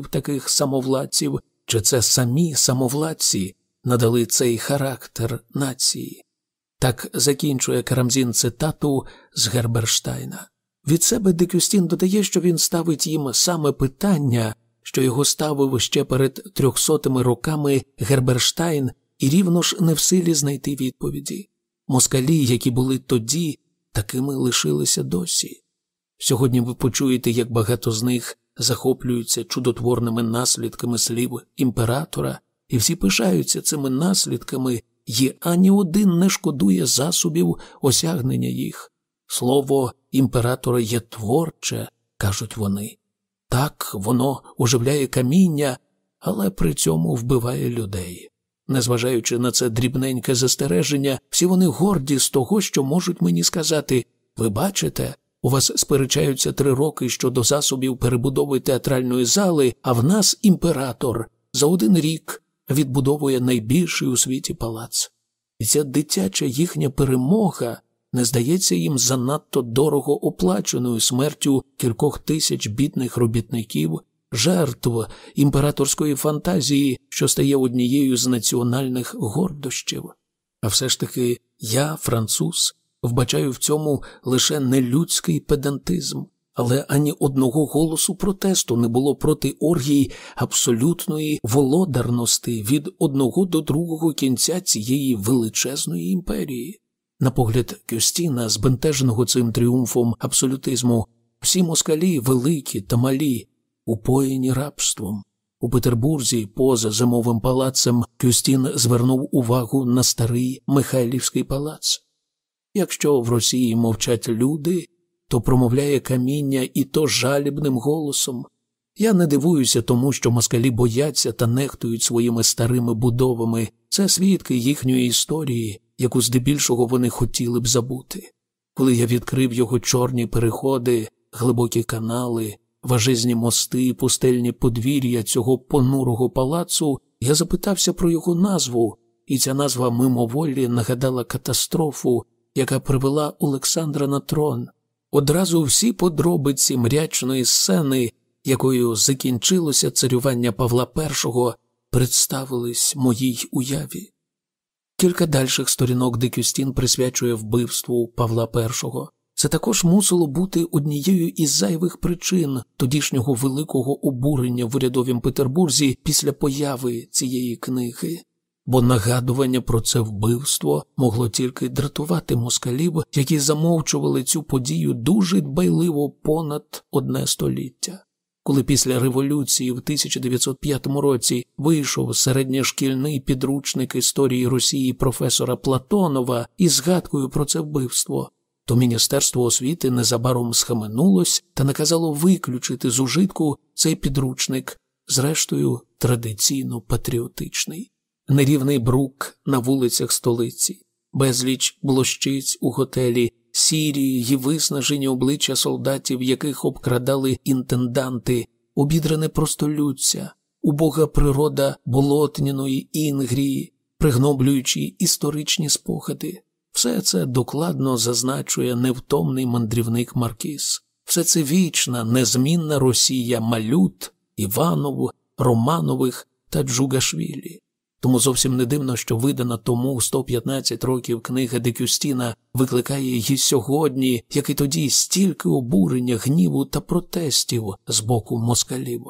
таких самовладців, чи це самі самовладці надали цей характер нації. Так закінчує Карамзін цитату з Герберштайна. Від себе Декюстін додає, що він ставить їм саме питання, що його ставив ще перед трьохсотими роками Герберштайн, і рівно ж не в силі знайти відповіді. Москалі, які були тоді, такими лишилися досі. Сьогодні ви почуєте, як багато з них захоплюються чудотворними наслідками слів імператора, і всі пишаються цими наслідками, і ані один не шкодує засобів осягнення їх. Слово імператора є творче, кажуть вони. Так, воно оживляє каміння, але при цьому вбиває людей. Незважаючи на це дрібненьке застереження, всі вони горді з того, що можуть мені сказати ви бачите, у вас сперечаються три роки щодо засобів перебудови театральної зали, а в нас імператор за один рік відбудовує найбільший у світі палац. І ця дитяча їхня перемога не здається їм занадто дорого оплаченою смертю кількох тисяч бідних робітників, жертв імператорської фантазії, що стає однією з національних гордощів. А все ж таки я, француз, вбачаю в цьому лише нелюдський педантизм, але ані одного голосу протесту не було проти оргії абсолютної володарності від одного до другого кінця цієї величезної імперії. На погляд Кюстіна, збентеженого цим тріумфом абсолютизму, всі москалі великі та малі, упоєні рабством. У Петербурзі, поза зимовим палацем, Кюстін звернув увагу на старий Михайлівський палац. Якщо в Росії мовчать люди, то промовляє каміння і то жалібним голосом. Я не дивуюся тому, що москалі бояться та нехтують своїми старими будовами, це свідки їхньої історії, яку здебільшого вони хотіли б забути. Коли я відкрив його чорні переходи, глибокі канали, важезні мости, пустельні подвір'я цього понурого палацу, я запитався про його назву, і ця назва мимоволі нагадала катастрофу, яка привела Олександра на трон. Одразу всі подробиці мрячної сцени, якою закінчилося царювання Павла І, представились моїй уяві. Кілька дальших сторінок Дикюстін присвячує вбивству Павла І. Це також мусило бути однією із зайвих причин тодішнього великого обурення в урядовім Петербурзі після появи цієї книги бо нагадування про це вбивство могло тільки дратувати москалів, які замовчували цю подію дуже дбайливо понад одне століття. Коли після революції в 1905 році вийшов середньошкільний підручник історії Росії професора Платонова із згадкою про це вбивство, то Міністерство освіти незабаром схаменулось та наказало виключити з ужитку цей підручник, зрештою традиційно патріотичний нерівний брук на вулицях столиці, безліч блощиць у готелі, сірі й виснажені обличчя солдатів, яких обкрадали інтенданти, обідрене простолюдця, убога природа болотняної інгрії, пригноблюючи історичні спогади. Все це докладно зазначує невтомний мандрівник Маркіс. Все це вічна, незмінна Росія Малют, Іванов, Романових та Джугашвілі. Тому зовсім не дивно, що видана тому 115 років книга Декюстіна викликає її сьогодні, як і тоді, стільки обурення, гніву та протестів з боку москалів.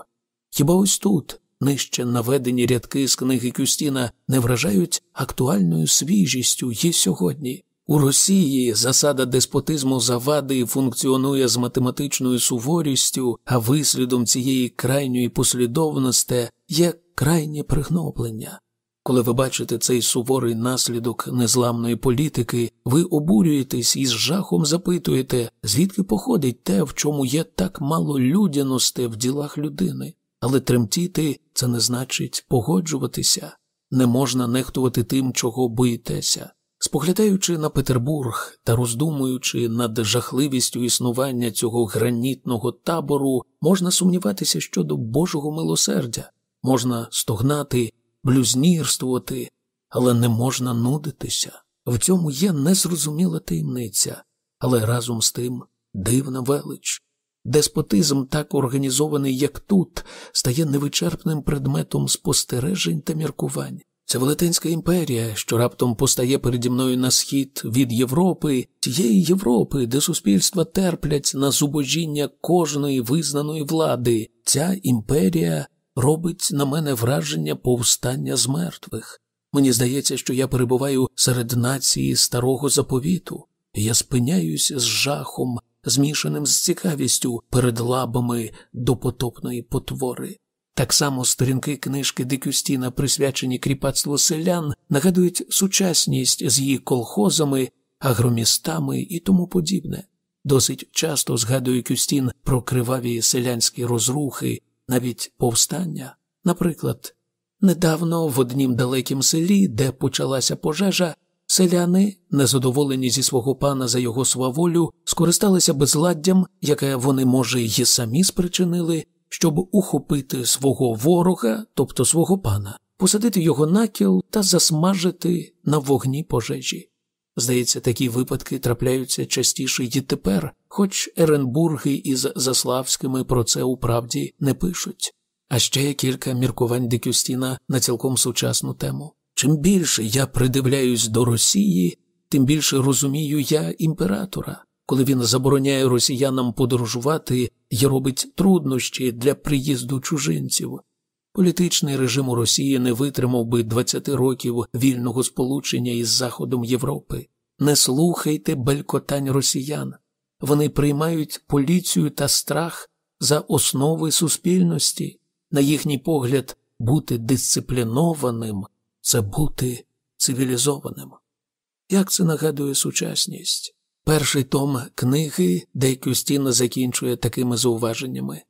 Хіба ось тут, нижче наведені рядки з книги Кюстіна, не вражають актуальною свіжістю і сьогодні? У Росії засада деспотизму завади функціонує з математичною суворістю, а вислідом цієї крайньої послідовності є крайнє пригноблення. Коли ви бачите цей суворий наслідок незламної політики, ви обурюєтесь і з жахом запитуєте, звідки походить те, в чому є так мало людяності в ділах людини. Але тремтіти це не значить погоджуватися, не можна нехтувати тим, чого боїтеся. Споглядаючи на Петербург та роздумуючи над жахливістю існування цього гранітного табору, можна сумніватися щодо Божого милосердя, можна стогнати блюзнірствувати, але не можна нудитися. В цьому є незрозуміла таємниця, але разом з тим дивна велич. деспотизм, так організований, як тут, стає невичерпним предметом спостережень та міркувань. Це Велетенська імперія, що раптом постає переді мною на схід від Європи, тієї Європи, де суспільства терплять на зубожіння кожної визнаної влади. Ця імперія робить на мене враження повстання з мертвих. Мені здається, що я перебуваю серед нації старого заповіту, я спиняюся з жахом, змішаним з цікавістю перед лабами допотопної потвори. Так само сторінки книжки Дикюстіна, присвячені кріпацтву селян, нагадують сучасність з її колхозами, агромістами і тому подібне. Досить часто згадує Кюстін про криваві селянські розрухи, навіть повстання. Наприклад, недавно в однім далекім селі, де почалася пожежа, селяни, незадоволені зі свого пана за його сваволю, скористалися безладдям, яке вони, може, й самі спричинили щоб ухопити свого ворога, тобто свого пана, посадити його на кіл та засмажити на вогні пожежі. Здається, такі випадки трапляються частіше й тепер, хоч Еренбурги із Заславськими про це у правді не пишуть. А ще є кілька міркувань Дикюстіна на цілком сучасну тему. Чим більше я придивляюсь до Росії, тим більше розумію я імператора коли він забороняє росіянам подорожувати і робить труднощі для приїзду чужинців. Політичний режим у Росії не витримав би 20 років вільного сполучення із Заходом Європи. Не слухайте белькотань росіян. Вони приймають поліцію та страх за основи суспільності. На їхній погляд, бути дисциплінованим це бути цивілізованим. Як це нагадує сучасність? Перший том книги Дейкюстін закінчує такими зауваженнями.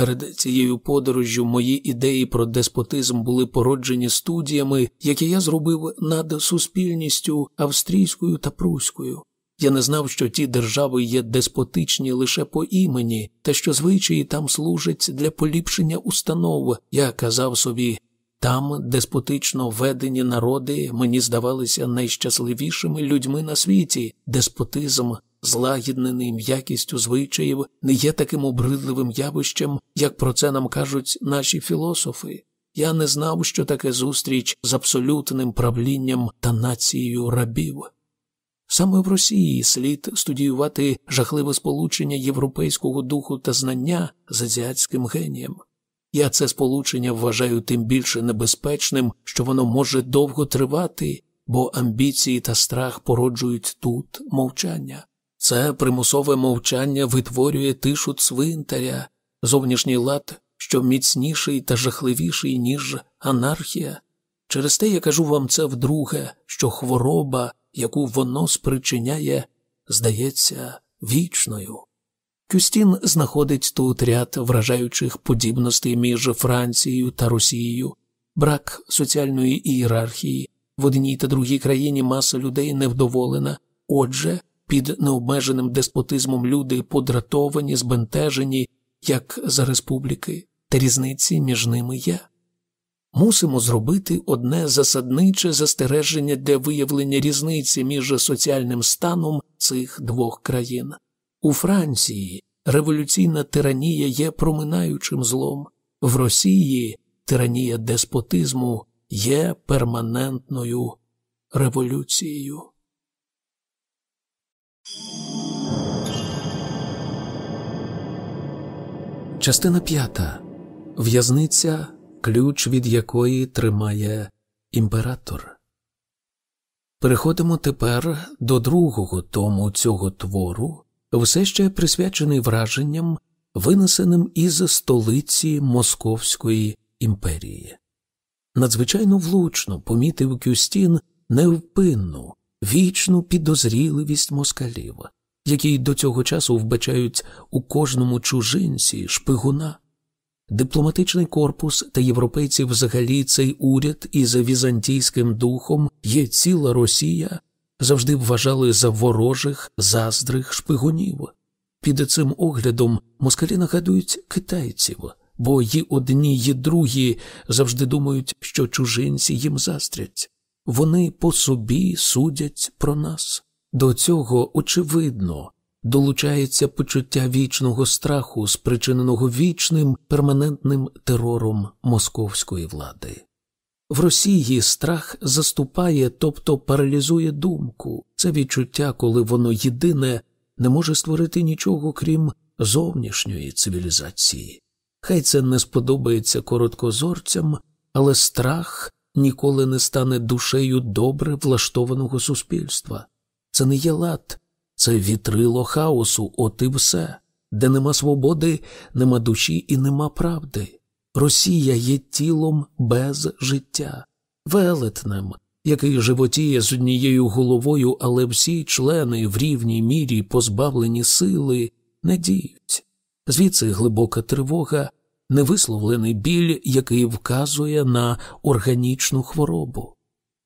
Перед цією подорожжю мої ідеї про деспотизм були породжені студіями, які я зробив над суспільністю австрійською та пруською. Я не знав, що ті держави є деспотичні лише по імені, та що звичаї там служать для поліпшення установ. Я казав собі, там деспотично ведені народи мені здавалися найщасливішими людьми на світі, деспотизм, злагіднений м'якістю звичаїв, не є таким обридливим явищем, як про це нам кажуть наші філософи. Я не знав, що таке зустріч з абсолютним правлінням та нацією рабів. Саме в Росії слід студіювати жахливе сполучення європейського духу та знання з азіатським генієм. Я це сполучення вважаю тим більше небезпечним, що воно може довго тривати, бо амбіції та страх породжують тут мовчання. Це примусове мовчання витворює тишу цвинтаря, зовнішній лад, що міцніший та жахливіший, ніж анархія. Через те я кажу вам це вдруге, що хвороба, яку воно спричиняє, здається вічною. Кюстін знаходить тут ряд вражаючих подібностей між Францією та Росією, брак соціальної ієрархії. В одній та другій країні маса людей невдоволена, отже, під необмеженим деспотизмом люди подратовані, збентежені, як за республіки, та різниці між ними є. Мусимо зробити одне засадниче застереження для виявлення різниці між соціальним станом цих двох країн. У Франції революційна тиранія є проминаючим злом, в Росії тиранія деспотизму є перманентною революцією. Частина п'ята в'язниця, ключ від якої тримає імператор. Переходимо тепер до другого тому цього твору, все ще присвячений враженням, винесеним із столиці Московської імперії. Надзвичайно влучно помітив Кюстін невпинну, вічну підозріливість москалів, які до цього часу вбачають у кожному чужинці шпигуна. Дипломатичний корпус та європейці взагалі цей уряд із візантійським духом є ціла Росія, завжди вважали за ворожих заздрих шпигунів. Під цим оглядом москалі нагадують китайців, бо й одні, й другі завжди думають, що чужинці їм заздрять. Вони по собі судять про нас. До цього, очевидно, долучається почуття вічного страху, спричиненого вічним перманентним терором московської влади. В Росії страх заступає, тобто паралізує думку, це відчуття, коли воно єдине не може створити нічого крім зовнішньої цивілізації. Хай це не сподобається короткозорцям, але страх ніколи не стане душею добре влаштованого суспільства. Це не є лад, це вітрило хаосу, от і все, де нема свободи, нема душі і нема правди. Росія є тілом без життя, велетнем, який животіє з однією головою, але всі члени в рівній мірі позбавлені сили не діють. Звідси глибока тривога, невисловлений біль, який вказує на органічну хворобу.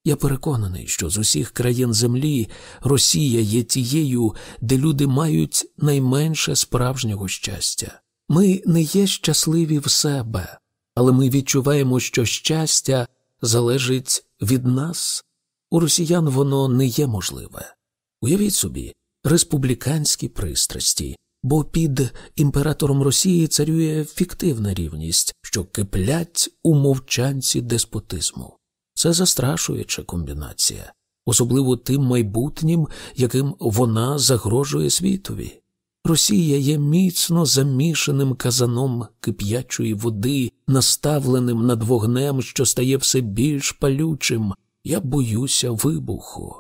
Я переконаний, що з усіх країн землі Росія є тією, де люди мають найменше справжнього щастя. Ми не є щасливі в себе, але ми відчуваємо, що щастя залежить від нас. У росіян воно не є можливе. Уявіть собі, республіканські пристрасті, бо під імператором Росії царює фіктивна рівність, що киплять у мовчанці деспотизму. Це застрашуюча комбінація, особливо тим майбутнім, яким вона загрожує світові. Росія є міцно замішаним казаном кип'ячої води, наставленим над вогнем, що стає все більш палючим. Я боюся вибуху.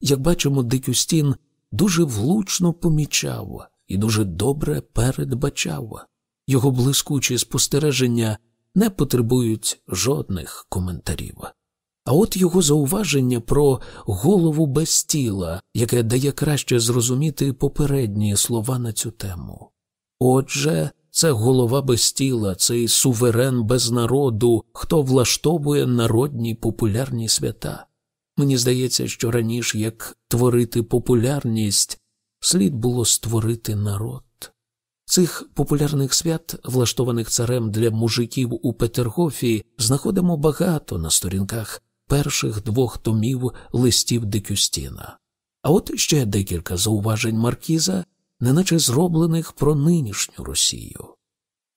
Як бачимо, Дикюстін дуже влучно помічав і дуже добре передбачав. Його блискучі спостереження не потребують жодних коментарів. А от його зауваження про голову без тіла, яке дає краще зрозуміти попередні слова на цю тему. Отже, це голова без тіла, цей суверен без народу, хто влаштовує народні популярні свята. Мені здається, що раніше, як творити популярність, слід було створити народ. Цих популярних свят, влаштованих царем для мужиків у Петергофі, знаходимо багато на сторінках перших двох томів листів Дикюстіна. А от ще декілька зауважень Маркіза, неначе зроблених про нинішню Росію.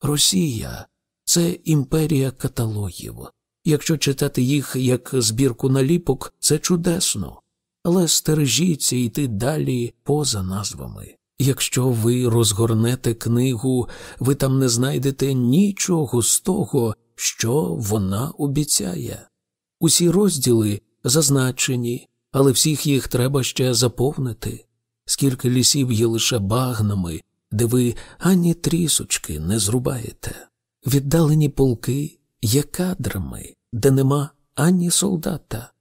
Росія це імперія каталогів. Якщо читати їх як збірку наліпок, це чудесно, але стережіться йти далі поза назвами. Якщо ви розгорнете книгу, ви там не знайдете нічого з того, що вона обіцяє. Усі розділи зазначені, але всіх їх треба ще заповнити. Скільки лісів є лише багнами, де ви ані трісочки не зрубаєте. Віддалені полки є кадрами, де нема ані солдата.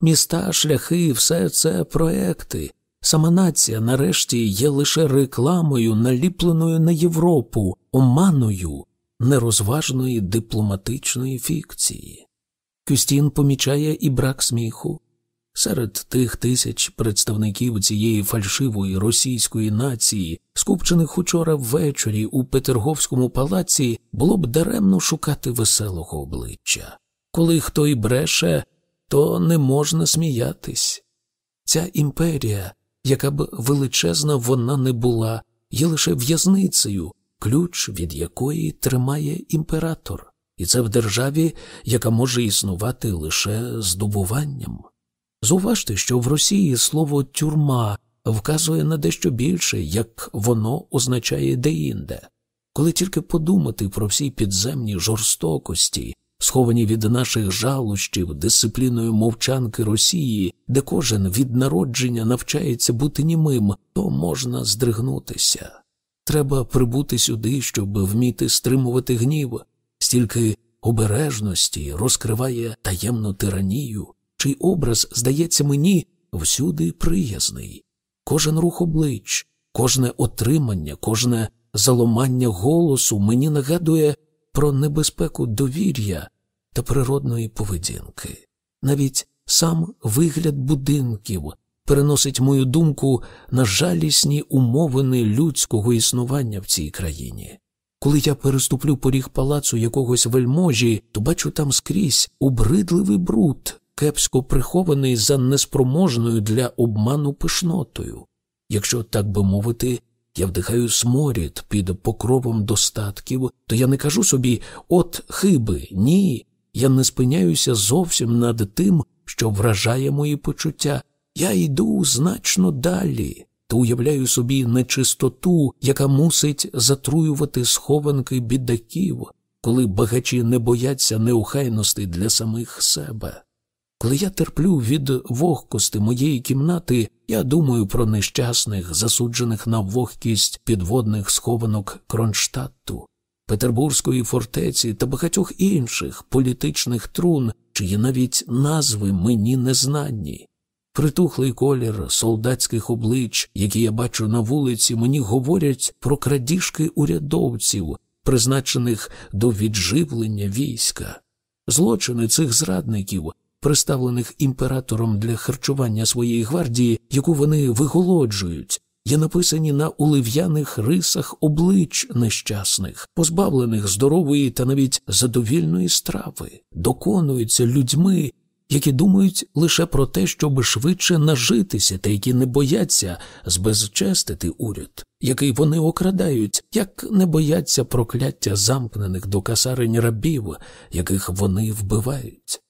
Міста, шляхи, все це проекти. Сама нація, нарешті, є лише рекламою, наліпленою на Європу, оманою нерозважної дипломатичної фікції. Кюстін помічає і брак сміху. Серед тих тисяч представників цієї фальшивої російської нації, скупчених учора ввечері у Петерговському палаці, було б даремно шукати веселого обличчя. Коли хто й бреше, то не можна сміятись. Ця імперія, яка б величезна вона не була, є лише в'язницею, ключ від якої тримає імператор і це в державі, яка може існувати лише здобуванням. Зуважте, що в Росії слово тюрма вказує на дещо більше, як воно означає деінде. Коли тільки подумати про всі підземні жорстокості, сховані від наших жалощів, дисципліною мовчанки Росії, де кожен від народження навчається бути німим, то можна здригнутися. Треба прибути сюди, щоб вміти стримувати гнів, стільки обережності розкриває таємну тиранію, чий образ здається мені всюди приязний. Кожен рух облич, кожне отримання, кожне заломання голосу мені нагадує про небезпеку довір'я та природної поведінки. Навіть сам вигляд будинків переносить мою думку на жалісні умовини людського існування в цій країні. Коли я переступлю поріг палацу якогось вельможі, то бачу там скрізь обридливий бруд, кепсько прихований за неспроможною для обману пишнотою. Якщо, так би мовити, я вдихаю сморід під покровом достатків, то я не кажу собі от хиби, ні. Я не спиняюся зовсім над тим, що вражає мої почуття. Я йду значно далі, то уявляю собі нечистоту, яка мусить затруювати схованки бідаків, коли багачі не бояться неухайностей для самих себе. Коли я терплю від вогкости моєї кімнати, я думаю про нещасних, засуджених на вогкість підводних схованок Кронштадту, Петербурзької фортеці та багатьох інших політичних трун, чиї навіть назви мені незнані. Притухлий колір солдатських облич, які я бачу на вулиці, мені говорять про крадіжки урядовців, призначених до відживлення війська. Злочини цих зрадників приставлених імператором для харчування своєї гвардії, яку вони виголоджують, є написані на улив'яних рисах облич нещасних, позбавлених здорової та навіть задовільної страви, доконуються людьми. Які думають лише про те, щоб швидше нажитися, та які не бояться збезчестити уряд, який вони окрадають, як не бояться прокляття замкнених до касарень рабів, яких вони вбивають.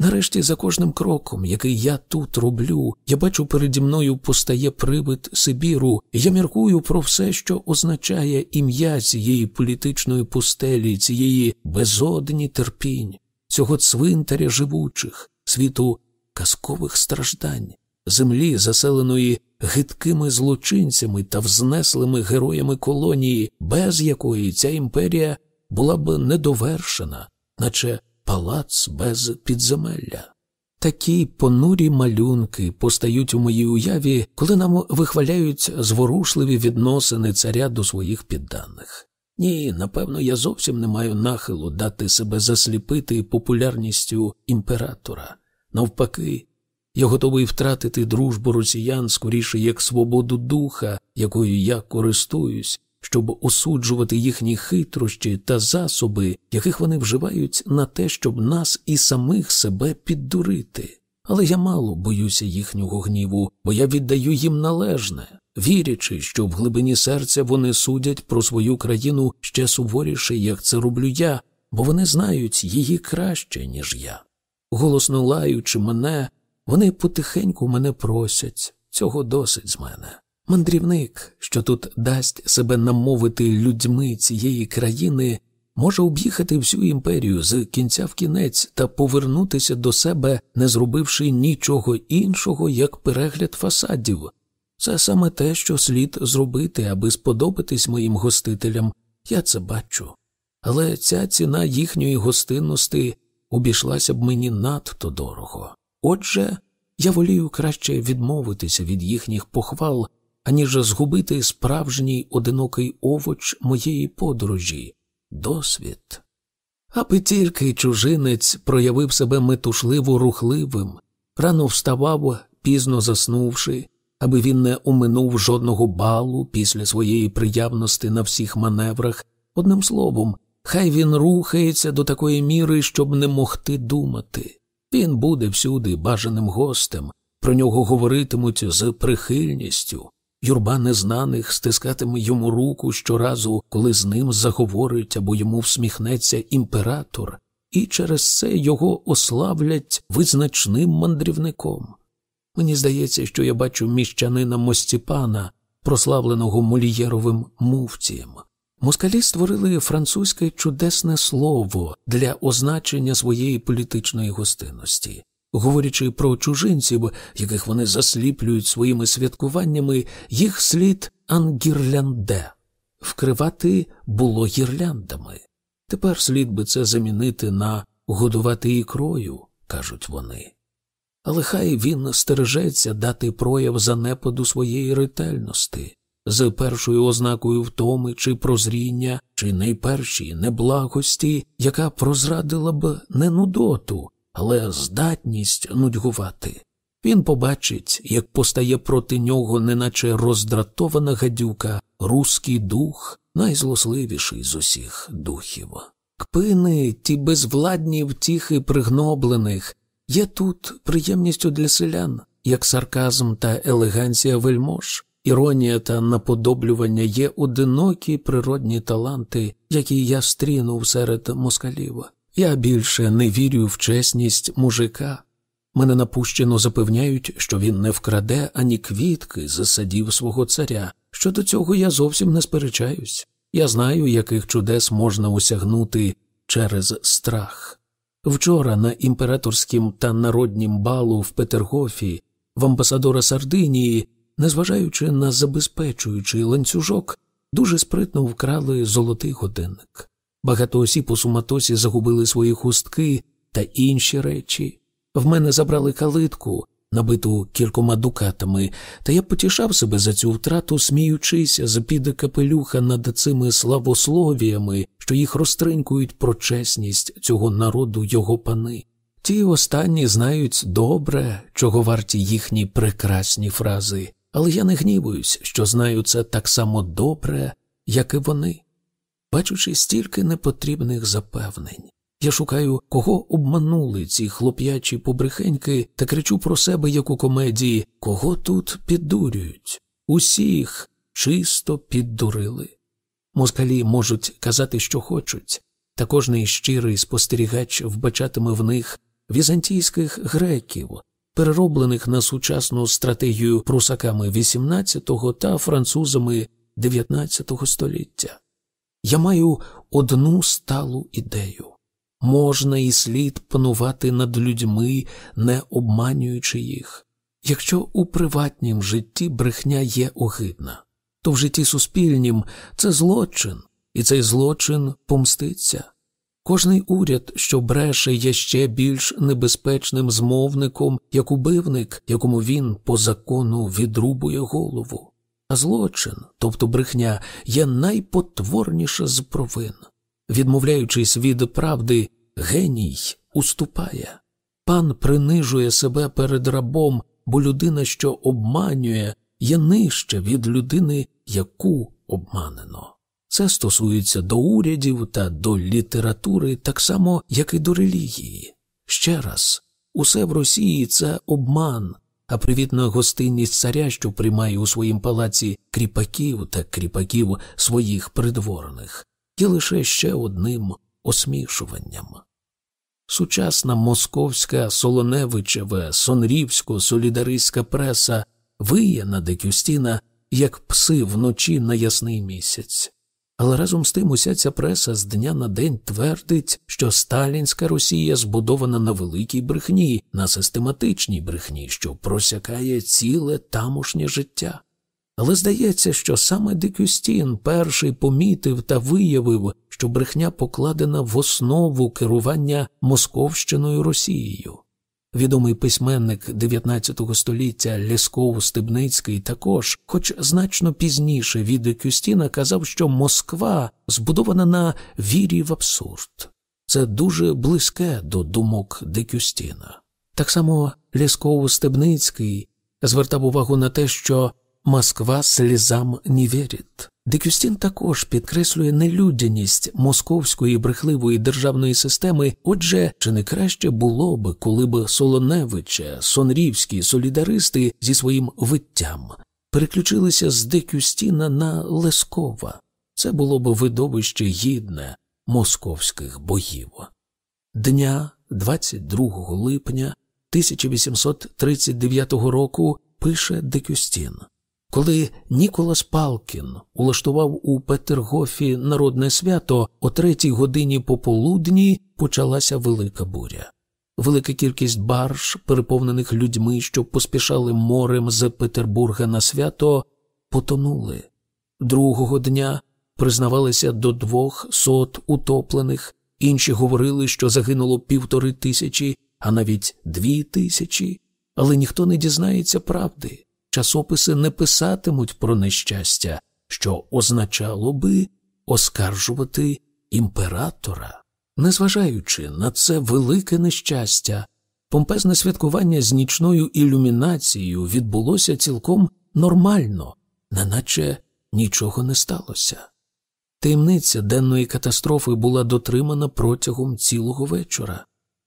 Нарешті, за кожним кроком, який я тут роблю, я бачу переді мною постає привид Сибіру, і я міркую про все, що означає ім'я цієї політичної пустелі, цієї безодні терпінь, цього цвинтаря живучих, світу казкових страждань, землі, заселеної гидкими злочинцями та взнеслими героями колонії, без якої ця імперія була б недовершена, наче палац без підземелля. Такі понурі малюнки постають у моїй уяві, коли нам вихваляють зворушливі відносини царя до своїх підданих. Ні, напевно, я зовсім не маю нахилу дати себе засліпити популярністю імператора. Навпаки, я готовий втратити дружбу росіян скоріше як свободу духа, якою я користуюсь, щоб осуджувати їхні хитрощі та засоби, яких вони вживають на те, щоб нас і самих себе піддурити. Але я мало боюся їхнього гніву, бо я віддаю їм належне, вірячи, що в глибині серця вони судять про свою країну ще суворіше, як це роблю я, бо вони знають її краще, ніж я. Голосно лаючи мене, вони потихеньку мене просять, цього досить з мене. Мандрівник, що тут дасть себе намовити людьми цієї країни, може об'їхати всю імперію з кінця в кінець та повернутися до себе, не зробивши нічого іншого, як перегляд фасадів. Це саме те, що слід зробити, аби сподобатись моїм гостителям, я це бачу. Але ця ціна їхньої гостинності обійшлася б мені надто дорого. Отже, я волію краще відмовитися від їхніх похвал аніж згубити справжній одинокий овоч моєї подорожі, досвід. Аби тільки чужинець проявив себе метушливо рухливим, рано вставав, пізно заснувши, аби він не уминув жодного балу після своєї приявності на всіх маневрах, одним словом, хай він рухається до такої міри, щоб не могти думати. Він буде всюди бажаним гостем, про нього говоритимуть з прихильністю, Юрба незнаних стискатиме йому руку щоразу, коли з ним заговорить або йому всміхнеться імператор, і через це його ославлять визначним мандрівником. Мені здається, що я бачу міщанина Мостіпана, прославленого Молієровим муфтієм. Москалі створили французьке чудесне слово для означення своєї політичної гостинності. Говорячи про чужинців, яких вони засліплюють своїми святкуваннями, їх слід ангірлянде вкривати було гірляндами. Тепер слід би це замінити на годувати ікрою, кажуть вони. Але хай він стережеться дати прояв занепаду своєї ретельності, з першою ознакою втоми чи прозріння, чи найпершій неблагості, яка прозрадила б не нудоту але здатність нудьгувати. Він побачить, як постає проти нього, неначе роздратована гадюка, руський дух, найзлосливіший з усіх духів. Кпини, ті безвладні втіхи пригноблених, є тут приємністю для селян, як сарказм та елеганція вельмож, Іронія та наподоблювання є одинокі природні таланти, які я стрінув серед москалів. Я більше не вірю в чесність мужика. Мене напущено запевняють, що він не вкраде ані квітки з садів свого царя. Щодо цього я зовсім не сперечаюсь. Я знаю, яких чудес можна осягнути через страх. Вчора на імператорськім та народнім балу в Петергофі в амбасадора Сардинії, незважаючи на забезпечуючий ланцюжок, дуже спритно вкрали золотий годинник. Багато осіб у суматосі загубили свої хустки та інші речі. В мене забрали калитку, набиту кількома дукатами, та я потішав себе за цю втрату, сміючись з під капелюха над цими славословіями, що їх розтринкують про чесність цього народу його пани. Ті останні знають добре, чого варті їхні прекрасні фрази, але я не гнівуюсь, що знаю це так само добре, як і вони. Бачучи стільки непотрібних запевнень, я шукаю, кого обманули ці хлоп'ячі побрехеньки, та кричу про себе, як у комедії, кого тут піддурюють. Усіх чисто піддурили. Москалі можуть казати, що хочуть, та кожний щирий спостерігач вбачатиме в них візантійських греків, перероблених на сучасну стратегію прусаками XVIII та французами XIX століття. Я маю одну сталу ідею можна і слід панувати над людьми, не обманюючи їх. Якщо у приватнім житті брехня є огидна, то в житті суспільнім це злочин, і цей злочин помститься. Кожний уряд, що бреше, є ще більш небезпечним змовником, як убивник, якому він по закону відрубує голову. Злочин, тобто брехня, є найпотворніша з провин. Відмовляючись від правди, геній уступає. Пан принижує себе перед рабом, бо людина, що обманює, є нижче від людини, яку обманено. Це стосується до урядів та до літератури так само, як і до релігії. Ще раз, усе в Росії це обман, а привітна гостинність царя, що приймає у своїм палаці кріпаків та кріпаків своїх придворних, є лише ще одним осмішуванням. Сучасна московська Солоневичева, сонрівсько солідаристська преса виє на Декюстіна, як пси вночі на ясний місяць. Але разом з тим уся ця преса з дня на день твердить, що сталінська Росія збудована на великій брехні, на систематичній брехні, що просякає ціле тамошнє життя. Але здається, що саме Дикюстін перший помітив та виявив, що брехня покладена в основу керування Московщиною Росією. Відомий письменник 19 століття Лєсков Стебницький також, хоч значно пізніше від Дикюстіна, казав, що Москва збудована на вірі в абсурд. Це дуже близьке до думок Дикюстіна. Так само Лєсков Стебницький звертав увагу на те, що Москва слізам не вірить. Декюстін також підкреслює нелюдяність московської брехливої державної системи. Отже, чи не краще було б, коли б Солоневича, сонрівські солідаристи зі своїм виттям переключилися з Декюстіна на Лескова? Це було б видовище гідне московських боїв. Дня 22 липня 1839 року пише Декюстін. Коли Ніколас Палкін улаштував у Петергофі народне свято, о третій годині пополудні почалася велика буря. Велика кількість барж, переповнених людьми, що поспішали морем з Петербурга на свято, потонули. Другого дня признавалися до двох сот утоплених, інші говорили, що загинуло півтори тисячі, а навіть дві тисячі, але ніхто не дізнається правди часописи не писатимуть про нещастя, що означало би оскаржувати імператора. Незважаючи на це велике нещастя, помпезне святкування з нічною ілюмінацією відбулося цілком нормально, неначе нічого не сталося. Таємниця денної катастрофи була дотримана протягом цілого вечора,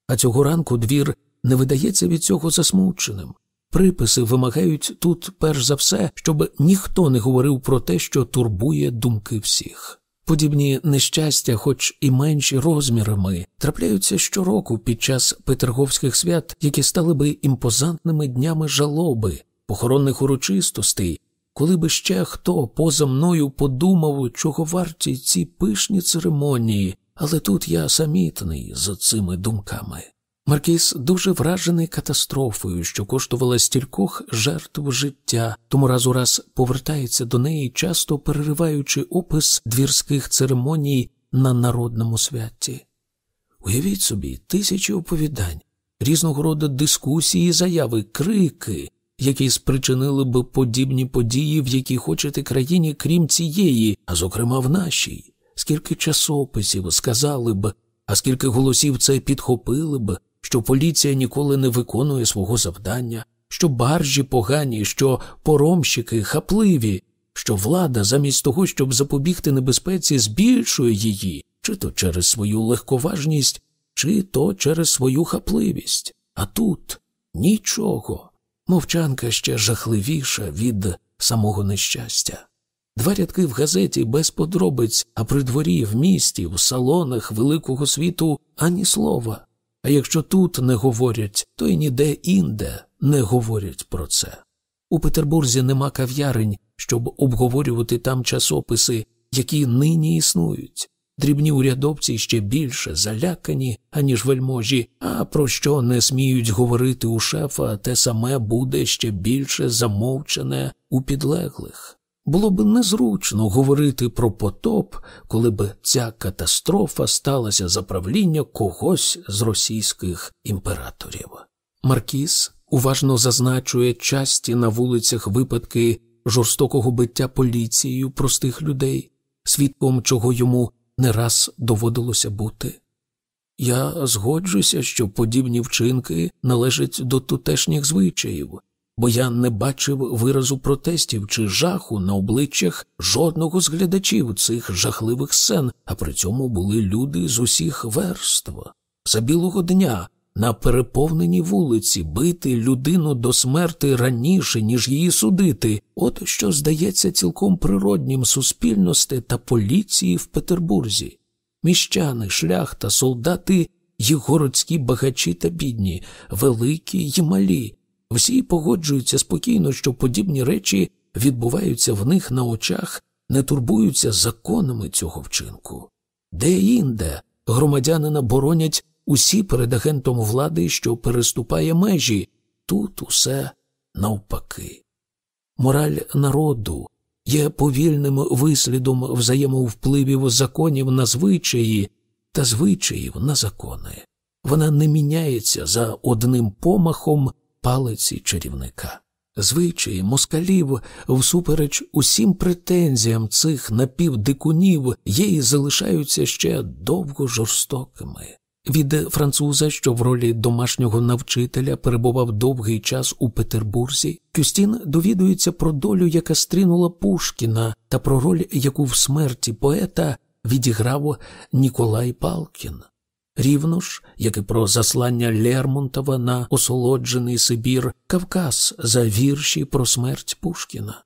а цього ранку двір не видається від цього засмученим. Приписи вимагають тут, перш за все, щоб ніхто не говорив про те, що турбує думки всіх. Подібні нещастя, хоч і менші розмірами, трапляються щороку під час петерговських свят, які стали би імпозантними днями жалоби, похоронних урочистостей, коли би ще хто поза мною подумав, чого варті ці пишні церемонії, але тут я самітний за цими думками. Маркіс дуже вражений катастрофою, що коштувала стількох жертв життя, тому раз у раз повертається до неї, часто перериваючи опис двірських церемоній на народному святі. Уявіть собі, тисячі оповідань, різного роду дискусії, заяви, крики, які спричинили б подібні події в якій хочете країні, крім цієї, а зокрема в нашій, скільки часописів сказали б, а скільки голосів це підхопили б що поліція ніколи не виконує свого завдання, що баржі погані, що поромщики хапливі, що влада, замість того, щоб запобігти небезпеці, збільшує її, чи то через свою легковажність, чи то через свою хапливість. А тут нічого. Мовчанка ще жахливіша від самого нещастя. Два рядки в газеті без подробиць, а при дворі, в місті, в салонах великого світу ані слова. А якщо тут не говорять, то й ніде інде не говорять про це. У Петербурзі нема кав'ярень, щоб обговорювати там часописи, які нині існують. Дрібні урядовці ще більше залякані, аніж вельможі, а про що не сміють говорити у шефа, те саме буде ще більше замовчене у підлеглих. Було б незручно говорити про потоп, коли б ця катастрофа сталася за правління когось з російських імператорів. Маркіс уважно зазначує часті на вулицях випадки жорстокого биття поліцією простих людей, свідком чого йому не раз доводилося бути. Я згоджуся, що подібні вчинки належать до тутешніх звичаїв бо я не бачив виразу протестів чи жаху на обличчях жодного з глядачів цих жахливих сцен, а при цьому були люди з усіх верств. За білого дня на переповненій вулиці бити людину до смерти раніше, ніж її судити, от що здається цілком природнім суспільності та поліції в Петербурзі. Міщани, шляхта, солдати й городські багачі та бідні, великі й малі. Всі погоджуються спокійно, що подібні речі відбуваються в них на очах, не турбуються законами цього вчинку. Де інде громадянина боронять усі перед агентом влади, що переступає межі, тут усе навпаки. Мораль народу є повільним вислідом взаємовпливів законів на звичаї та звичаїв на закони. Вона не міняється за одним помахом палиці чарівника. Звичаї москалів, всупереч усім претензіям цих напівдикунів, і залишаються ще довго жорстокими. Від француза, що в ролі домашнього навчителя перебував довгий час у Петербурзі, Кюстін довідується про долю, яка стрінула Пушкіна, та про роль, яку в смерті поета відіграв Ніколай Палкін рівно ж, як і про заслання Лермонтова на осолоджений Сибір, Кавказ за вірші про смерть Пушкіна.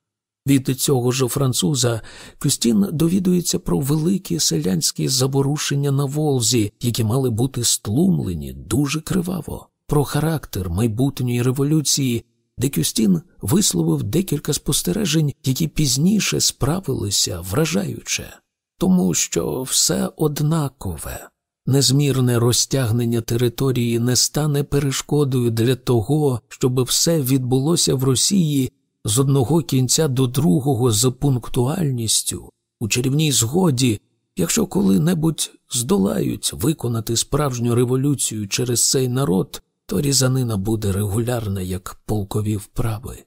Від цього ж француза Кюстін довідується про великі селянські заворушення на Волзі, які мали бути стлумлені дуже криваво, про характер майбутньої революції, де Кюстін висловив декілька спостережень, які пізніше справилися вражаюче, тому що все однакове. Незмірне розтягнення території не стане перешкодою для того, щоб все відбулося в Росії з одного кінця до другого за пунктуальністю, у чарівній згоді, якщо коли-небудь здолають виконати справжню революцію через цей народ, то різанина буде регулярна, як полкові вправи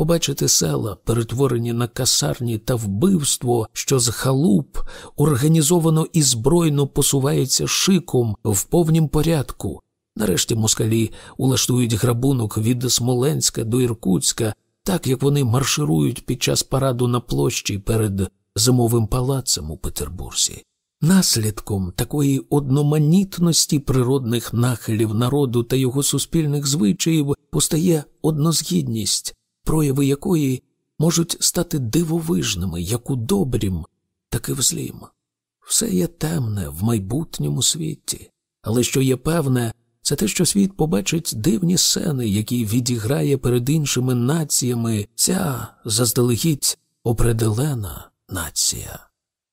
побачити села, перетворені на касарні та вбивство, що з халуп організовано і збройно посувається шиком в повнім порядку. Нарешті москалі улаштують грабунок від Смоленська до Іркутська, так як вони марширують під час параду на площі перед зимовим палацем у Петербурзі. Наслідком такої одноманітності природних нахилів народу та його суспільних звичаїв постає однозгідність, прояви якої можуть стати дивовижними як у добрім, так і в злім. Все є темне в майбутньому світі, але що є певне, це те, що світ побачить дивні сцени, які відіграє перед іншими націями ця заздалегідь определена нація.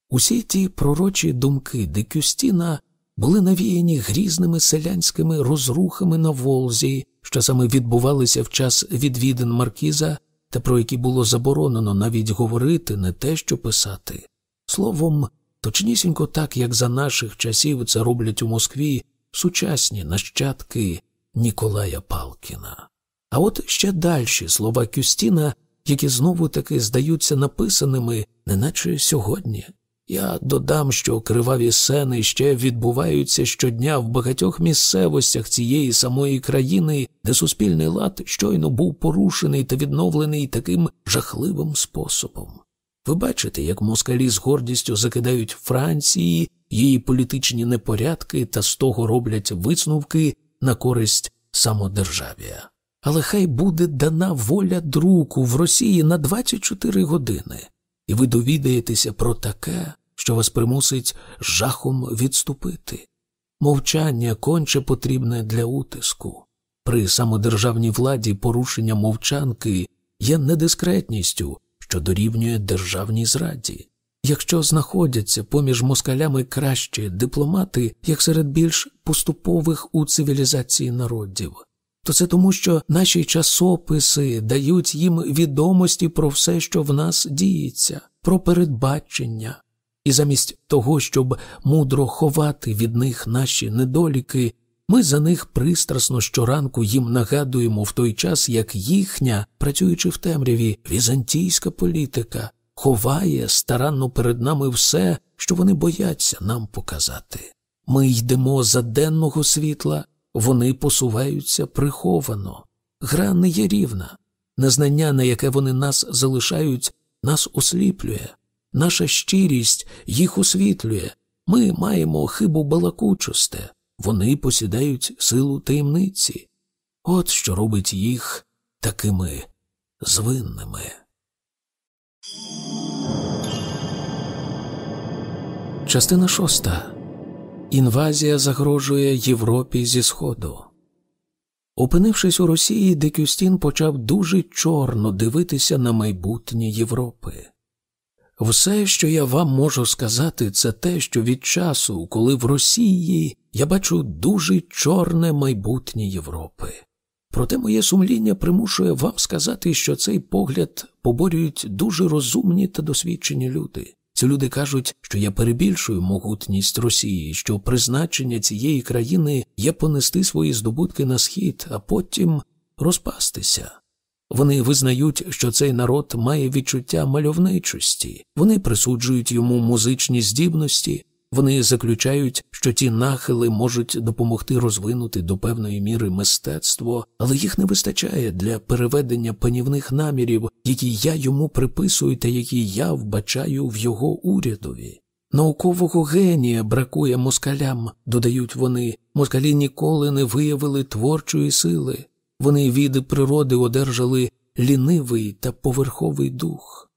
Усі ті пророчі думки Декюстіна були навіяні грізними селянськими розрухами на Волзі, що саме відбувалися в час відвідин Маркіза, та про які було заборонено навіть говорити, не те, що писати. Словом, точнісінько так, як за наших часів це роблять у Москві сучасні нащадки Ніколая Палкіна. А от ще дальші слова Кюстіна, які знову таки здаються написаними, неначе сьогодні. Я додам, що криваві сени ще відбуваються щодня в багатьох місцевостях цієї самої країни, де суспільний лад щойно був порушений та відновлений таким жахливим способом. Ви бачите, як москалі з гордістю закидають Франції її політичні непорядки та з того роблять висновки на користь самодержав'я. Але хай буде дана воля друку в Росії на 24 години і ви довідаєтеся про таке, що вас примусить жахом відступити. Мовчання конче потрібне для утиску. При самодержавній владі порушення мовчанки є недискретністю, що дорівнює державній зраді. Якщо знаходяться поміж москалями кращі дипломати, як серед більш поступових у цивілізації народів, то це тому, що наші часописи дають їм відомості про все, що в нас діється, про передбачення, і замість того, щоб мудро ховати від них наші недоліки, ми за них пристрасно щоранку їм нагадуємо в той час, як їхня, працюючи в темряві, візантійська політика ховає старанно перед нами все, що вони бояться нам показати. Ми йдемо за денного світла. Вони посуваються приховано, гра не є рівна, незнання, на яке вони нас залишають, нас осліплює, наша щирість їх освітлює. Ми маємо хибу балакучосте, вони посідають силу таємниці. От що робить їх такими звинними. Частина шоста. Інвазія загрожує Європі зі Сходу. Опинившись у Росії, Декюстін почав дуже чорно дивитися на майбутнє Європи. Все, що я вам можу сказати, це те, що від часу, коли в Росії я бачу дуже чорне майбутнє Європи. Проте моє сумління примушує вам сказати, що цей погляд поборюють дуже розумні та досвідчені люди. Ці люди кажуть, що я перебільшую могутність Росії, що призначення цієї країни є понести свої здобутки на схід, а потім розпастися. Вони визнають, що цей народ має відчуття мальовничості, вони присуджують йому музичні здібності, вони заключають, що ті нахили можуть допомогти розвинути до певної міри мистецтво, але їх не вистачає для переведення панівних намірів, які я йому приписую та які я вбачаю в його урядові. Наукового генія бракує москалям, додають вони, москалі ніколи не виявили творчої сили, вони від природи одержали лінивий та поверховий дух.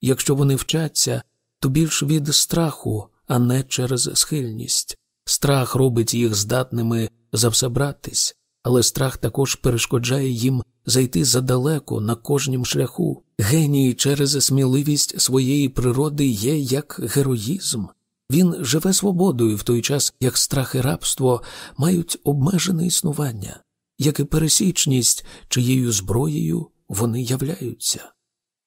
Якщо вони вчаться, то більш від страху а не через схильність. Страх робить їх здатними за все братись, але страх також перешкоджає їм зайти задалеко на кожнім шляху. Геній через сміливість своєї природи є як героїзм. Він живе свободою в той час, як страх і рабство мають обмежене існування, як і пересічність, чиєю зброєю вони являються.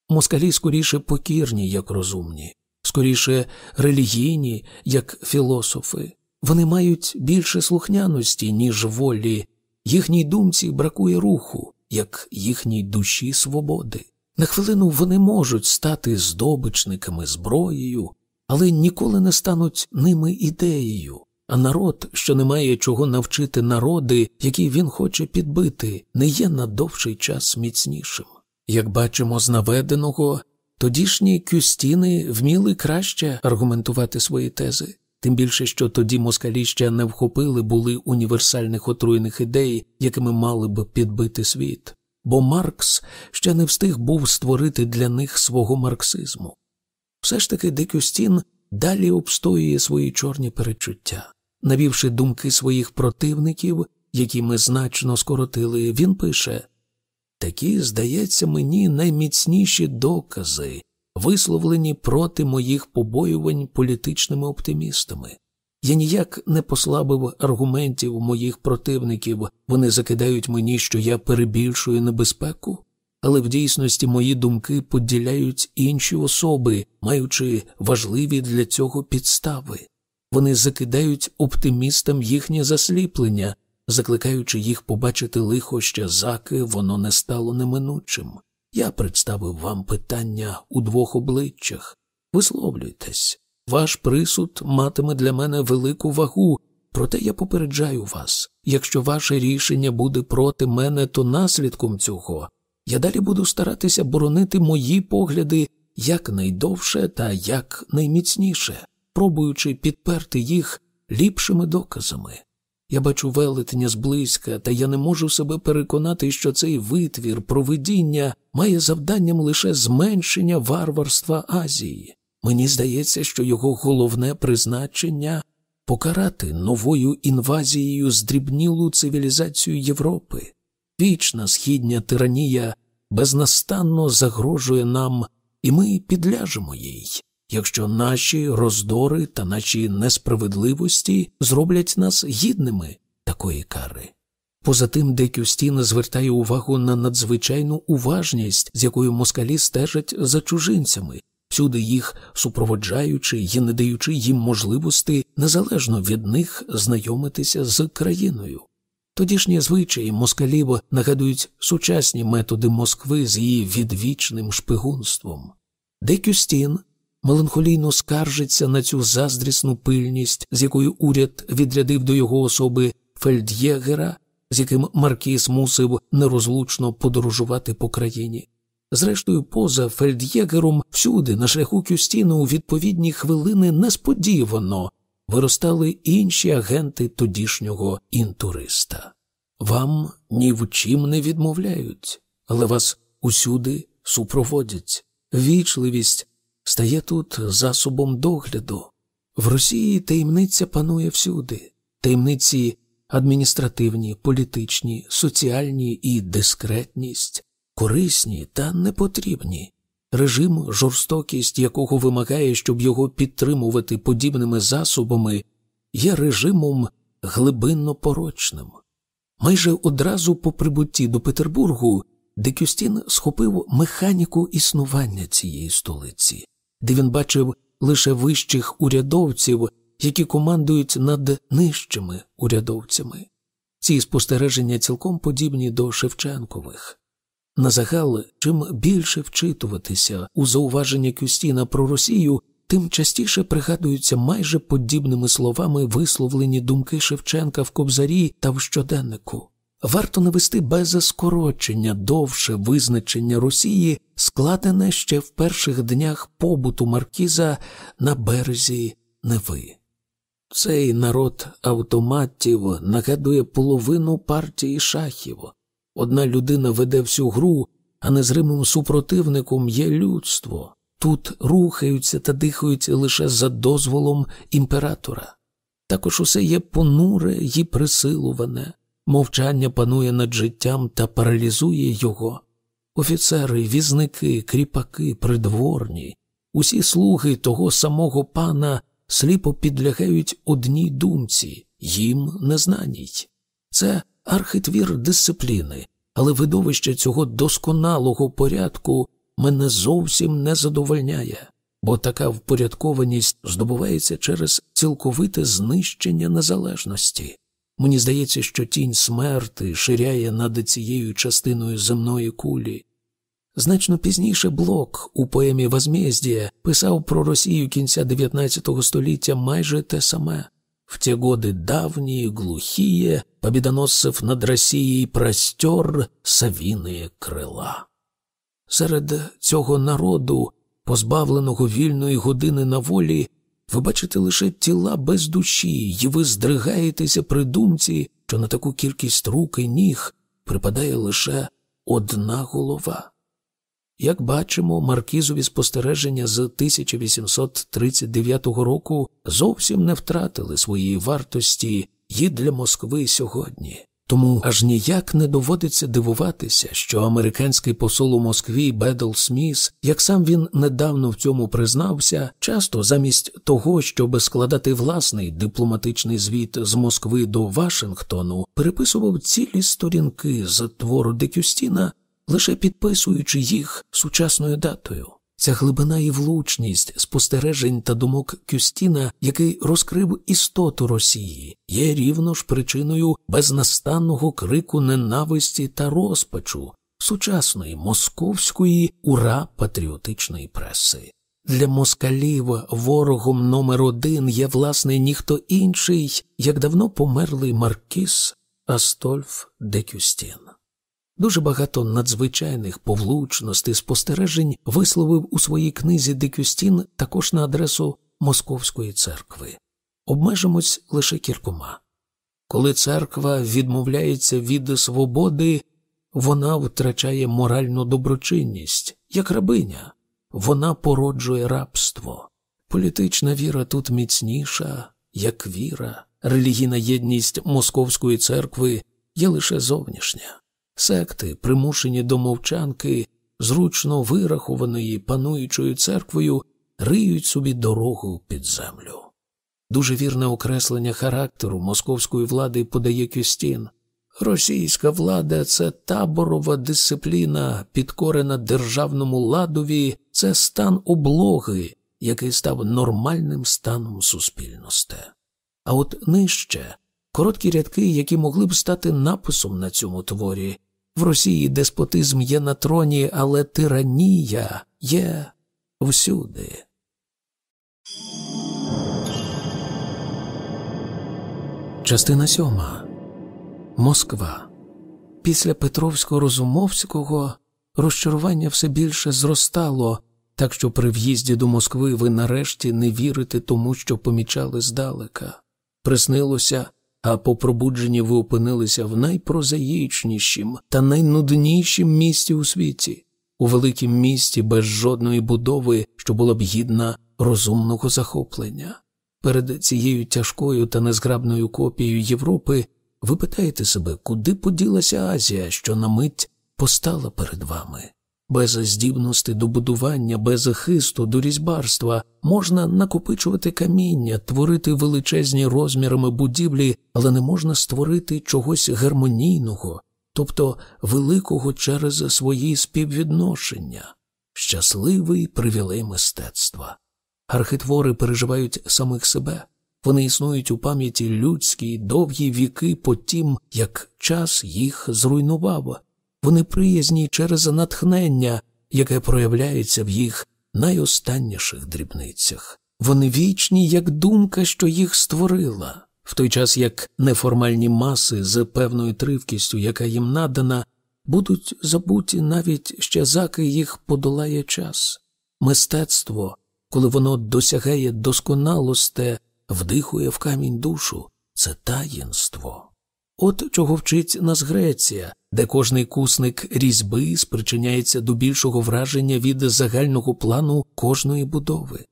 Москалі скоріше покірні, як розумні, скоріше релігійні, як філософи. Вони мають більше слухняності, ніж волі, їхній думці бракує руху, як їхній душі свободи. На хвилину вони можуть стати здобичниками зброєю, але ніколи не стануть ними ідеєю. А народ, що не має чого навчити народи, які він хоче підбити, не є на довший час міцнішим. Як бачимо з наведеного, Тодішні кюстіни вміли краще аргументувати свої тези. тим більше, що тоді москалі ще не вхопили були універсальних отруєних ідей, якими мали б підбити світ, бо Маркс ще не встиг був створити для них свого марксизму. Все ж таки Декюстін далі обстоює свої чорні перечуття. Навівши думки своїх противників, які ми значно скоротили, він пише такі, здається мені, найміцніші докази, висловлені проти моїх побоювань політичними оптимістами. Я ніяк не послабив аргументів моїх противників, вони закидають мені, що я перебільшую небезпеку, але в дійсності мої думки поділяють інші особи, маючи важливі для цього підстави. Вони закидають оптимістам їхнє засліплення, закликаючи їх побачити лихо ще заки воно не стало неминучим. Я представив вам питання у двох обличчях. Висловлюйтесь, ваш присуд матиме для мене велику вагу, проте я попереджаю вас якщо ваше рішення буде проти мене, то наслідком цього я далі буду старатися боронити мої погляди якнайдовше та якнайміцніше, пробуючи підперти їх ліпшими доказами. Я бачу велетня зблизька, та я не можу себе переконати, що цей витвір провидіння має завданням лише зменшення варварства Азії. Мені здається, що його головне призначення покарати новою інвазією здрібнілу цивілізацію Європи. Вічна східня тиранія безнастанно загрожує нам, і ми підляжемо їй якщо наші роздори та наші несправедливості зроблять нас гідними такої кари. Поза тим, Декюстін звертає увагу на надзвичайну уважність, з якою москалі стежать за чужинцями, всюди їх супроводжаючи і не даючи їм можливості незалежно від них знайомитися з країною. Тодішні звичаї москалів нагадують сучасні методи Москви з її відвічним шпигунством. Декюстін меланхолійно скаржиться на цю заздрісну пильність, з якою уряд відрядив до його особи фельд'єгера, з яким Маркіс мусив нерозлучно подорожувати по країні. Зрештою, поза фельд'єгером всюди, на шляху Кюстіну, у відповідні хвилини несподівано виростали інші агенти тодішнього інтуриста. Вам ні в чим не відмовляють, але вас усюди супроводять. Вічливість стає тут засобом догляду. В Росії таємниця панує всюди, таємниці адміністративні, політичні, соціальні і дискретність, корисні та непотрібні. Режим, жорстокість якого вимагає, щоб його підтримувати подібними засобами, є режимом глибинно порочним. Майже одразу по прибутті до Петербургу Декюстін схопив механіку існування цієї столиці, де він бачив лише вищих урядовців, які командують над нижчими урядовцями. Ці спостереження цілком подібні до Шевченкових. На загал, чим більше вчитуватися у зауваження Кюстіна про Росію, тим частіше пригадуються майже подібними словами висловлені думки Шевченка в Кобзарі та в щоденнику. Варто навести без скорочення довше визначення Росії, складене ще в перших днях побуту Маркіза на березі Неви. Цей народ автоматів нагадує половину партії шахів. Одна людина веде всю гру, а незримим супротивником є людство. Тут рухаються та дихають лише за дозволом імператора. Також усе є понуре і присилуване. Мовчання панує над життям та паралізує його. Офіцери, візники, кріпаки, придворні, усі слуги того самого пана сліпо підлягають одній думці, їм незнаній. Це архитвір дисципліни, але видовище цього досконалого порядку мене зовсім не задовольняє, бо така впорядкованість здобувається через цілковите знищення незалежності. Мені здається, що тінь смерти ширяє над цією частиною земної кулі. Значно пізніше Блок у поемі Возмездія писав про Росію кінця XIX століття майже те саме. В те годы давние, глухие, победоносцев над Росією простер савіные крила. Серед цього народу, позбавленого вільної години на волі, ви бачите лише тіла без душі, і ви здригаєтеся при думці, що на таку кількість рук і ніг припадає лише одна голова. Як бачимо, маркізові спостереження з 1839 року зовсім не втратили своєї вартості і для Москви сьогодні. Тому аж ніяк не доводиться дивуватися, що американський посол у Москві Бедл Сміс, як сам він недавно в цьому признався, часто замість того, щоб складати власний дипломатичний звіт з Москви до Вашингтону, переписував цілі сторінки з твору Декюстіна, лише підписуючи їх сучасною датою. Ця глибина і влучність спостережень та думок Кюстіна, який розкрив істоту Росії, є рівно ж причиною безнастанного крику ненависті та розпачу сучасної московської ура патріотичної преси. Для москалів ворогом номер один є, власне, ніхто інший, як давно померлий маркіс Астольф де Кюстін. Дуже багато надзвичайних повлучностей спостережень висловив у своїй книзі Дикюстін також на адресу Московської церкви. Обмежимось лише кількома. Коли церква відмовляється від свободи, вона втрачає моральну доброчинність, як рабиня, вона породжує рабство. Політична віра тут міцніша, як віра, релігійна єдність Московської церкви є лише зовнішня. Секти, примушені до мовчанки, зручно вирахованої пануючою церквою, риють собі дорогу під землю. Дуже вірне окреслення характеру московської влади подає Кюстін. Російська влада це таборова дисципліна, підкорена державному ладові, це стан облоги, який став нормальним станом суспільності. А от нижче короткі рядки, які могли б стати написом на цьому творі, в Росії деспотизм є на троні, але тиранія є всюди. Частина сьома Москва. Після Петровсько Розумовського розчарування все більше зростало, так що при в'їзді до Москви ви нарешті не вірите тому, що помічали здалека. Приснилося, а по пробудженні ви опинилися в найпрозаїчнішім та найнуднішім місті у світі, у великім місті без жодної будови, що була б гідна розумного захоплення. Перед цією тяжкою та незграбною копією Європи ви питаєте себе, куди поділася Азія, що на мить постала перед вами. Без здібності до будування, без хисту до різьбарства можна накопичувати каміння, творити величезні розмірами будівлі, але не можна створити чогось гармонійного, тобто великого через свої співвідношення, щасливий привілей мистецтва. Архитвори переживають самих себе, вони існують у пам'яті людській довгі віки по тім, як час їх зруйнував. Вони приязні через натхнення, яке проявляється в їх найостанніших дрібницях. Вони вічні, як думка, що їх створила, в той час як неформальні маси з певною тривкістю, яка їм надана, будуть забуті навіть ще заки їх подолає час. Мистецтво, коли воно досягає досконалосте, вдихує в камінь душу, це таїнство. От чого вчить нас Греція, де кожний кусник різьби спричиняється до більшого враження від загального плану кожної будови.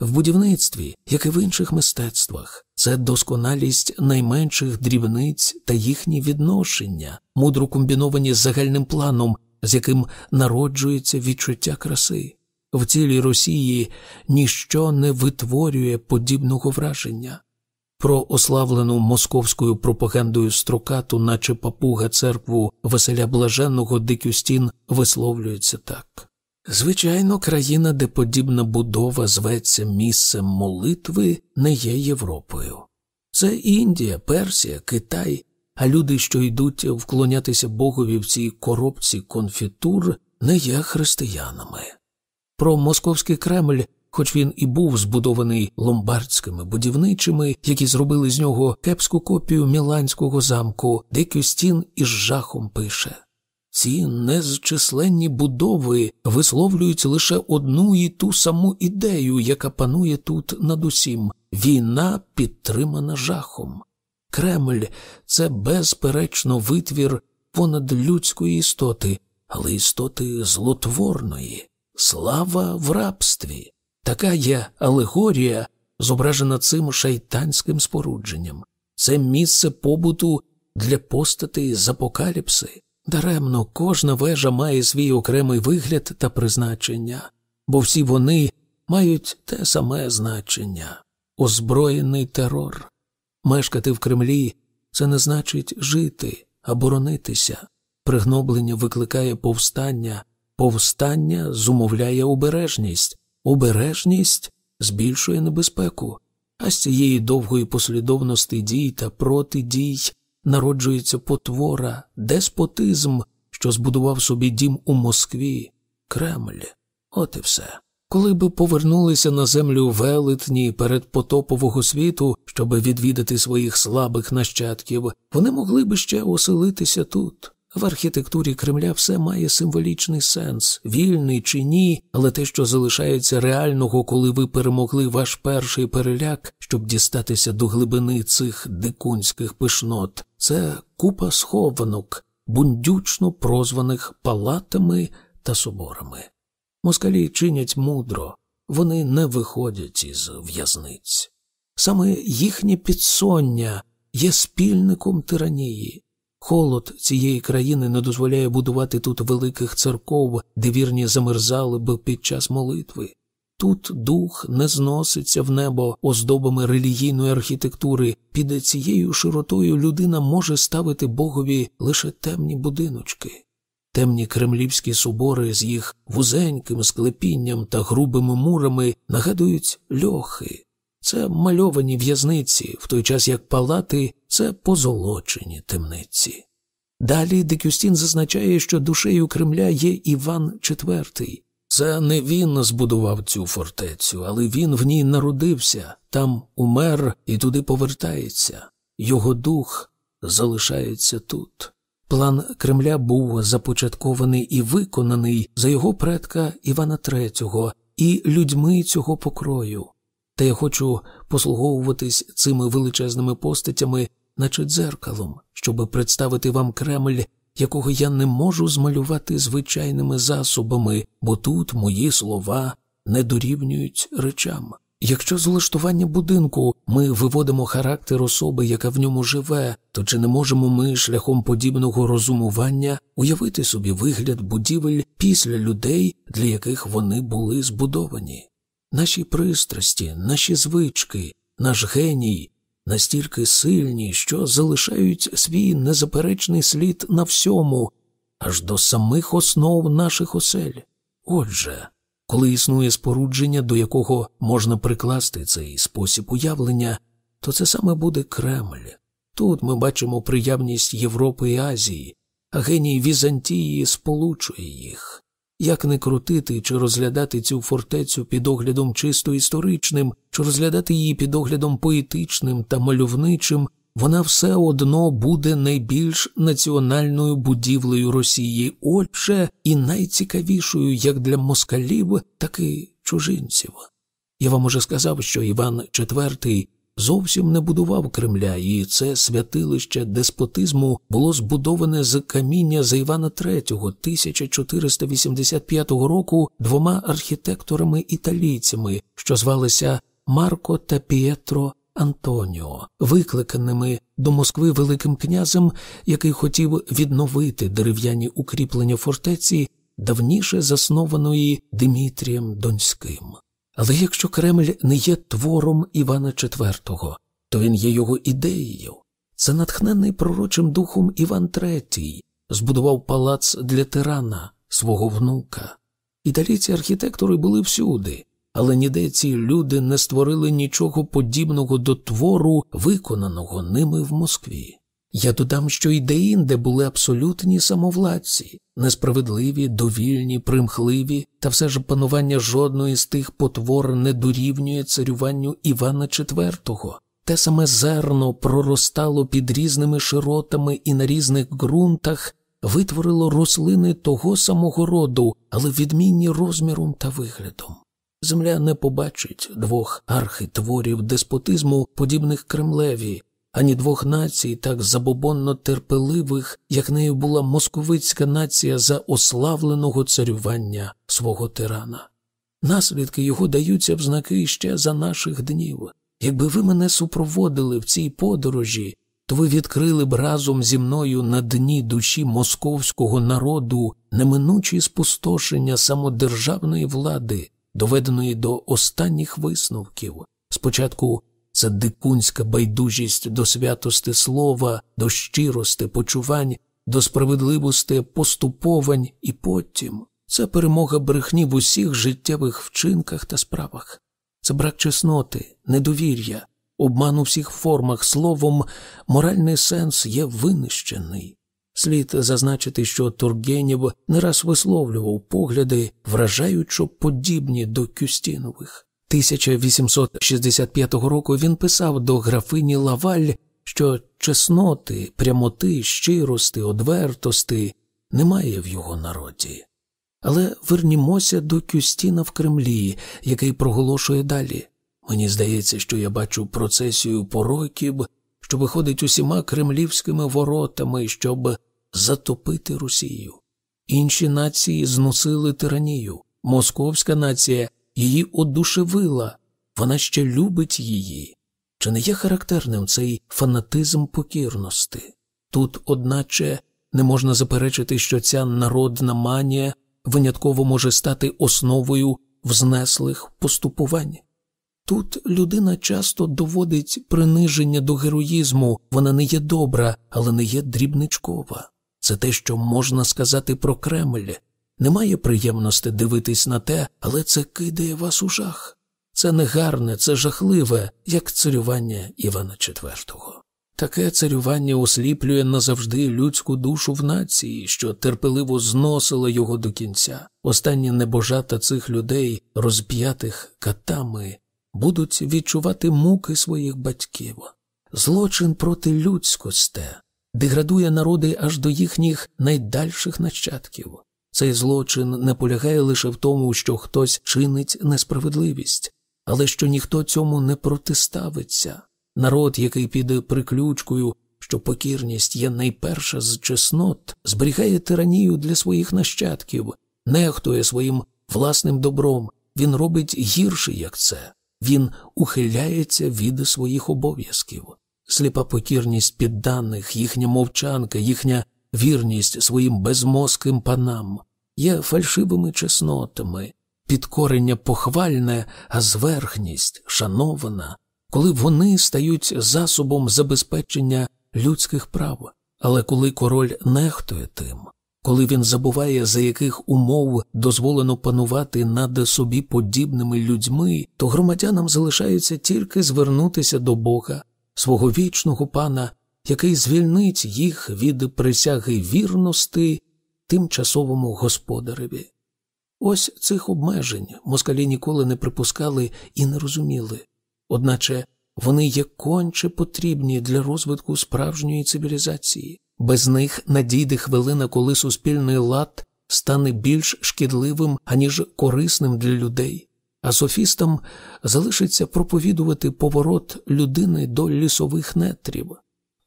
В будівництві, як і в інших мистецтвах, це досконалість найменших дрібниць та їхні відношення, мудро комбіновані з загальним планом, з яким народжується відчуття краси. В цілій Росії ніщо не витворює подібного враження. Про ославлену московською пропагандою строкату, наче папуга церкву Василя Блаженного Дикюстін висловлюється так. Звичайно, країна, де подібна будова зветься місцем молитви, не є Європою. Це Індія, Персія, Китай, а люди, що йдуть вклонятися Богові в цій коробці конфітур, не є християнами. Про московський Кремль хоч він і був збудований ломбардськими будівничими, які зробили з нього кепську копію Міланського замку, де Кюстін із жахом пише. Ці незчисленні будови висловлюють лише одну і ту саму ідею, яка панує тут над усім війна підтримана жахом. Кремль це безперечно витвір понадлюдської істоти, але істоти злотворної, слава в рабстві. Така є алегорія, зображена цим шайтанським спорудженням. Це місце побуту для постатей з апокаліпси. Даремно кожна вежа має свій окремий вигляд та призначення, бо всі вони мають те саме значення озброєний терор. Мешкати в Кремлі це не значить жити, а боронитися. Пригноблення викликає повстання, повстання зумовляє обережність, обережність збільшує небезпеку, а з цієї довгої послідовності дій та протидій народжується потвора, деспотизм, що збудував собі дім у Москві, Кремль. От і все. Коли би повернулися на землю велетні перед потопового світу, щоби відвідати своїх слабих нащадків, вони могли би ще оселитися тут. В архітектурі Кремля все має символічний сенс, вільний чи ні, але те, що залишається реального, коли ви перемогли ваш перший переляк, щоб дістатися до глибини цих дикунських пишнот, це купа схованок, бундючно прозваних палатами та соборами. Москалі чинять мудро, вони не виходять із в'язниць. Саме їхнє підсоння є спільником тиранії. Холод цієї країни не дозволяє будувати тут великих церков, де вірні замерзали б під час молитви. Тут дух не зноситься в небо оздобами релігійної архітектури, під цією широтою людина може ставити богові лише темні будиночки. Темні кремлівські собори з їх вузеньким склепінням та грубими мурами нагадують льохи. Це мальовані в'язниці, в той час як палати це позолочені темниці. Далі Декюстін зазначає, що душею Кремля є Іван IV. Це не він збудував цю фортецю, але він в ній народився, там умер і туди повертається. Його дух залишається тут. План Кремля був започаткований і виконаний за його предка Івана III і людьми цього покрою. Та я хочу послуговуватись цими величезними постатями, наче дзеркалом, щоб представити вам Кремль, якого я не можу змалювати звичайними засобами, бо тут мої слова не дорівнюють речам. Якщо з влаштування будинку ми виводимо характер особи, яка в ньому живе, то чи не можемо ми шляхом подібного розумування уявити собі вигляд будівель після людей, для яких вони були збудовані? Наші пристрасті, наші звички, наш геній настільки сильні, що залишають свій незаперечний слід на всьому, аж до самих основ наших осель. Отже, коли існує спорудження, до якого можна прикласти цей спосіб уявлення, то це саме буде Кремль. Тут ми бачимо приявність Європи і Азії, а геній Візантії сполучує їх. Як не крутити чи розглядати цю фортецю під оглядом чисто історичним, чи розглядати її під оглядом поетичним та мальовничим, вона все одно буде найбільш національною будівлею Росії, отже, і найцікавішою як для москалів, так і чужинців. Я вам уже сказав, що Іван IV зовсім не будував Кремля, і це святилище деспотизму було збудоване з каміння за Івана III 1485 року двома архітекторами-італійцями, що звалися Марко та Пієтро Антоніо, викликаними до Москви Великим князем, який хотів відновити дерев'яні укріплення фортеці, давніше заснованої Димітрієм Донським. Але якщо Кремль не є твором Івана IV, то він є його ідеєю. Це натхнений пророчим духом Іван III збудував палац для тирана, свого внука. Італійці архітектори були всюди, але ніде ці люди не створили нічого подібного до твору, виконаного ними в Москві. Я додам, що і деінде були абсолютні самовладці, несправедливі, довільні, примхливі, та все ж панування жодної з тих потвор не дорівнює царюванню Івана IV. Те саме зерно проростало під різними широтами і на різних ґрунтах, витворило рослини того самого роду, але відмінні розміром та виглядом. Земля не побачить двох архитворів деспотизму, подібних Кремлеві, ані двох націй, так забобонно терпеливих, як нею була московицька нація за ославленого царювання свого тирана. Наслідки його даються в знаки ще за наших днів. Якби ви мене супроводили в цій подорожі, то ви відкрили б разом зі мною на дні душі московського народу неминучі спустошення самодержавної влади, доведеної до останніх висновків. Спочатку це дикунська байдужість до святости слова, до щирости, почувань, до справедливості поступовань, і потім це перемога брехні в усіх життєвих вчинках та справах. Це брак чесноти, недовір'я, обман у всіх формах, словом, моральний сенс є винищений. Слід зазначити, що Тургенєв не раз висловлював погляди, вражаючо подібні до Кюстінових. 1865 року він писав до графині Лаваль, що чесноти, прямоти, щирости, одвертости немає в його народі. Але вернімося до Кюстіна в Кремлі, який проголошує далі. Мені здається, що я бачу процесію пороків, що виходить усіма кремлівськими воротами, щоб затопити Росію. Інші нації зносили тиранію. Московська нація її одушевила, вона ще любить її. Чи не є характерним цей фанатизм покірності? Тут, одначе, не можна заперечити, що ця народна манія винятково може стати основою взнеслих поступувань. Тут людина часто доводить приниження до героїзму, вона не є добра, але не є дрібничкова. Це те, що можна сказати про Кремль. Немає приємності дивитись на те, але це кидає вас у жах. Це негарне, це жахливе, як царювання Івана IV. Таке царювання осліплює назавжди людську душу в нації, що терпеливо зносило його до кінця. Останні небожата цих людей, розп'ятих катами, будуть відчувати муки своїх батьків. Злочин проти людськосте деградує народи аж до їхніх найдальших нащадків. Цей злочин не полягає лише в тому, що хтось чинить несправедливість, але що ніхто цьому не протиставиться. Народ, який піде приключкою, що покірність є найперша з чеснот, зберігає тиранію для своїх нащадків, нехтує своїм власним добром, він робить гірше, як це, він ухиляється від своїх обов'язків. Сліпа покірність підданих, їхня мовчанка, їхня вірність своїм безмозким панам є фальшивими чеснотами, підкорення похвальне, а зверхність шанована, коли вони стають засобом забезпечення людських прав, але коли король нехтує тим, коли він забуває, за яких умов дозволено панувати над собі подібними людьми, то громадянам залишається тільки звернутися до Бога, свого вічного пана, який звільнить їх від присяги вірності тимчасовому господареві. Ось цих обмежень москалі ніколи не припускали і не розуміли, одначе вони є конче потрібні для розвитку справжньої цивілізації. Без них надійде хвилина, коли суспільний лад стане більш шкідливим, аніж корисним для людей, а софістам залишиться проповідувати поворот людини до лісових нетрів.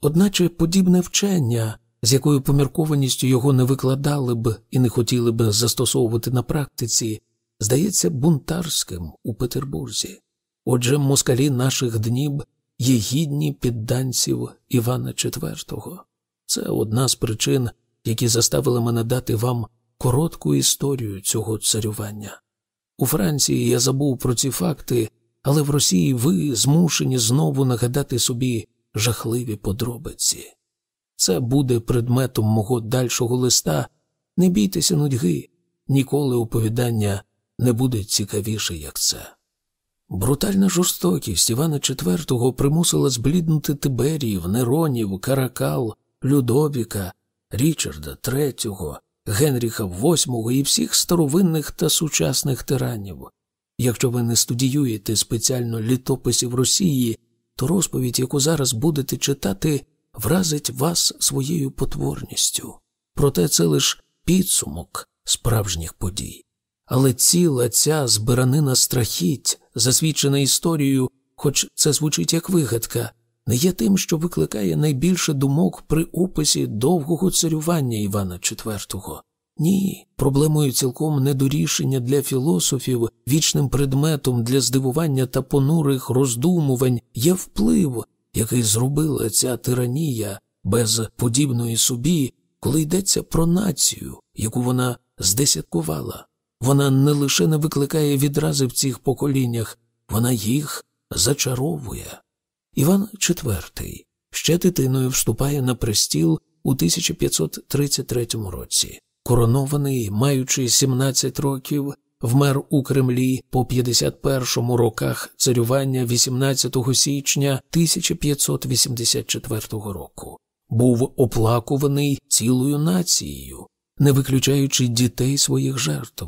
Одначе подібне вчення, з якою поміркованістю його не викладали б і не хотіли б застосовувати на практиці, здається бунтарським у Петербурзі. Отже, москалі наших днів є гідні підданців Івана IV. Це одна з причин, які заставили мене дати вам коротку історію цього царювання. У Франції я забув про ці факти, але в Росії ви змушені знову нагадати собі жахливі подробиці. Це буде предметом мого дальшого листа. Не бійтеся нудьги, ніколи оповідання не буде цікавіше, як це. Брутальна жорстокість Івана IV примусила збліднути Тиберіїв, Неронів, Каракал, Людовіка, Річарда III, Генріха VIII і всіх старовинних та сучасних тиранів. Якщо ви не студіюєте спеціально літописів Росії, то розповідь, яку зараз будете читати, вразить вас своєю потворністю. проте це лише підсумок справжніх подій. Але ціла ця збиранина страхіть, засвідчена історією, хоч це звучить як вигадка, не є тим, що викликає найбільше думок при описі довгого царювання Івана IV. Ні, проблемою цілком недорішення для філософів, вічним предметом для здивування та понурих роздумувань є вплив, який зробила ця тиранія без подібної собі, коли йдеться про націю, яку вона здесяткувала. Вона не лише не викликає відрази в цих поколіннях, вона їх зачаровує. Іван IV ще дитиною вступає на престіл у 1533 році. Коронований, маючи 17 років, вмер у Кремлі по 51 роках царювання 18 січня 1584 року. Був оплакуваний цілою нацією, не виключаючи дітей своїх жертв.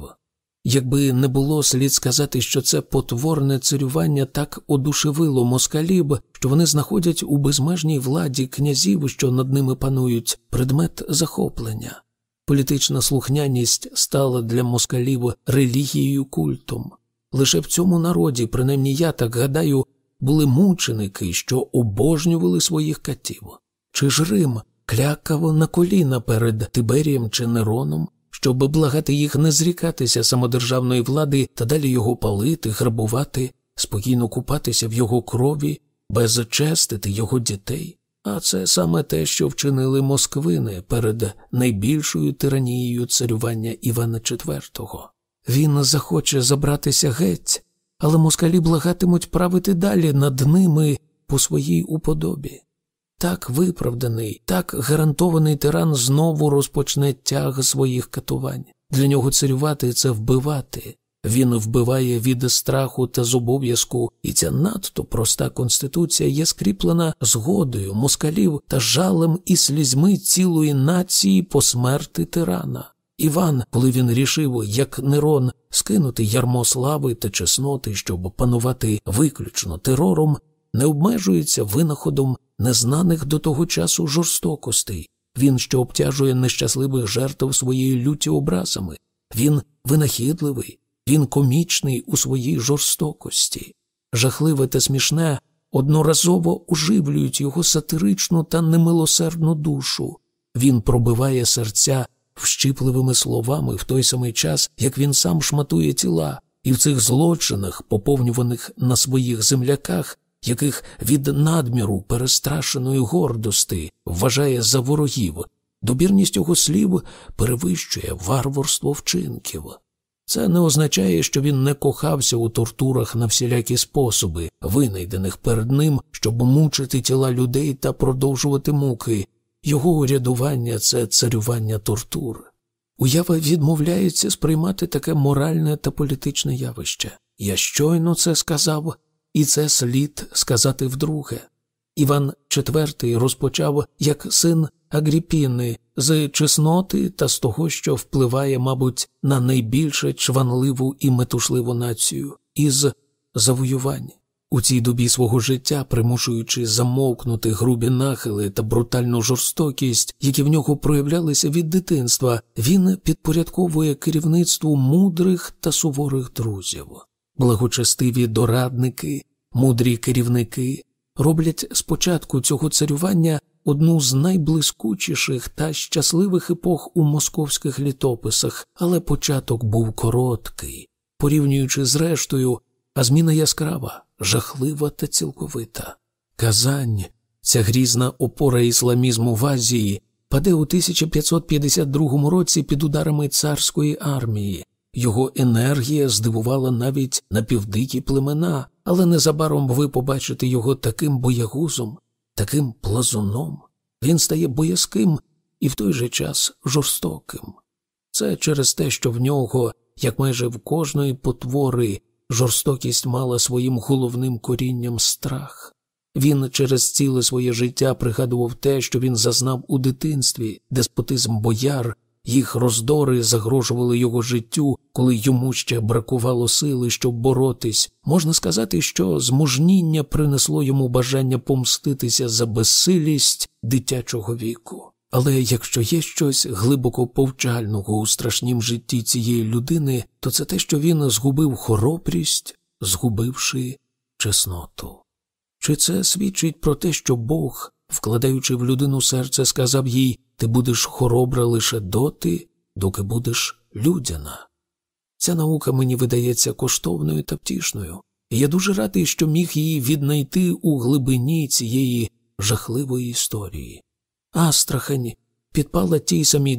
Якби не було слід сказати, що це потворне царювання так одушевило москалів, що вони знаходять у безмежній владі князів, що над ними панують, предмет захоплення. Політична слухняність стала для москалів релігією культом. Лише в цьому народі, принаймні я так гадаю, були мученики, що обожнювали своїх катів. Чи ж Рим клякав на коліна перед Тиберієм чи Нероном, щоб благати їх не зрікатися самодержавної влади та далі його палити, грабувати, спокійно купатися в його крові, безчестити його дітей. А це саме те, що вчинили москвини перед найбільшою тиранією царювання Івана IV. Він захоче забратися геть, але москалі благатимуть правити далі над ними по своїй уподобі. Так виправданий, так гарантований тиран знову розпочне тяг своїх катувань. Для нього царювати це вбивати. Він вбиває від страху та з обов'язку, і ця надто проста конституція є скріплена згодою москалів та жалем і слізьми цілої нації по смерти тирана. Іван, коли він рішив, як Нерон, скинути ярмо слави та чесноти, щоб панувати виключно терором, не обмежується винаходом незнаних до того часу жорстокостей. Він, що обтяжує нещасливих жертв своєю люті образами, він винахідливий, він комічний у своїй жорстокості. Жахливе та смішне одноразово оживлюють його сатиричну та немилосердну душу. Він пробиває серця вщипливими словами в той самий час, як він сам шматує тіла, і в цих злочинах, поповнюваних на своїх земляках, яких від надміру перестрашеної гордости вважає за ворогів, добірність його слів перевищує варварство вчинків. Це не означає, що він не кохався у тортурах на всілякі способи, винайдених перед ним, щоб мучити тіла людей та продовжувати муки. Його урядування це царювання тортур. Уява відмовляється сприймати таке моральне та політичне явище. Я щойно це сказав, і це слід сказати вдруге. Іван IV розпочав як син Агріпіни з чесноти та з того, що впливає, мабуть, на найбільше чванливу і метушливу націю, із завоювань. У цій добі свого життя, примушуючи замовкнути грубі нахили та брутальну жорстокість, які в нього проявлялися від дитинства, він підпорядковує керівництву мудрих та суворих друзів. Благочестиві дорадники, мудрі керівники роблять спочатку цього царювання одну з найблискучіших та щасливих епох у московських літописах, але початок був короткий, порівнюючи з рештою, а зміна яскрава, жахлива та цілковита. Казань, ця грізна опора ісламізму в Азії, паде у 1552 році під ударами царської армії. Його енергія здивувала навіть напівдикі племена, але незабаром ви побачите його таким боягузом, таким плазуном. Він стає боязким і в той же час жорстоким. Це через те, що в нього, як майже в кожної потвори, жорстокість мала своїм головним корінням страх. Він через ціле своє життя пригадував те, що він зазнав у дитинстві, деспотизм бояр їх роздори загрожували його життю, коли йому ще бракувало сили, щоб боротись. Можна сказати, що змужніння принесло йому бажання помститися за безсилість дитячого віку. Але якщо є щось глибоко повчального у страшнім житті цієї людини, то це те, що він згубив хоробрість, згубивши чесноту. Чи це свідчить про те, що Бог, вкладаючи в людину серце, сказав їй ти будеш хоробра лише доти, доки будеш людяна? Ця наука мені видається коштовною та втішною, і я дуже радий, що міг її віднайти у глибині цієї жахливої історії. Астрахань підпала тій самій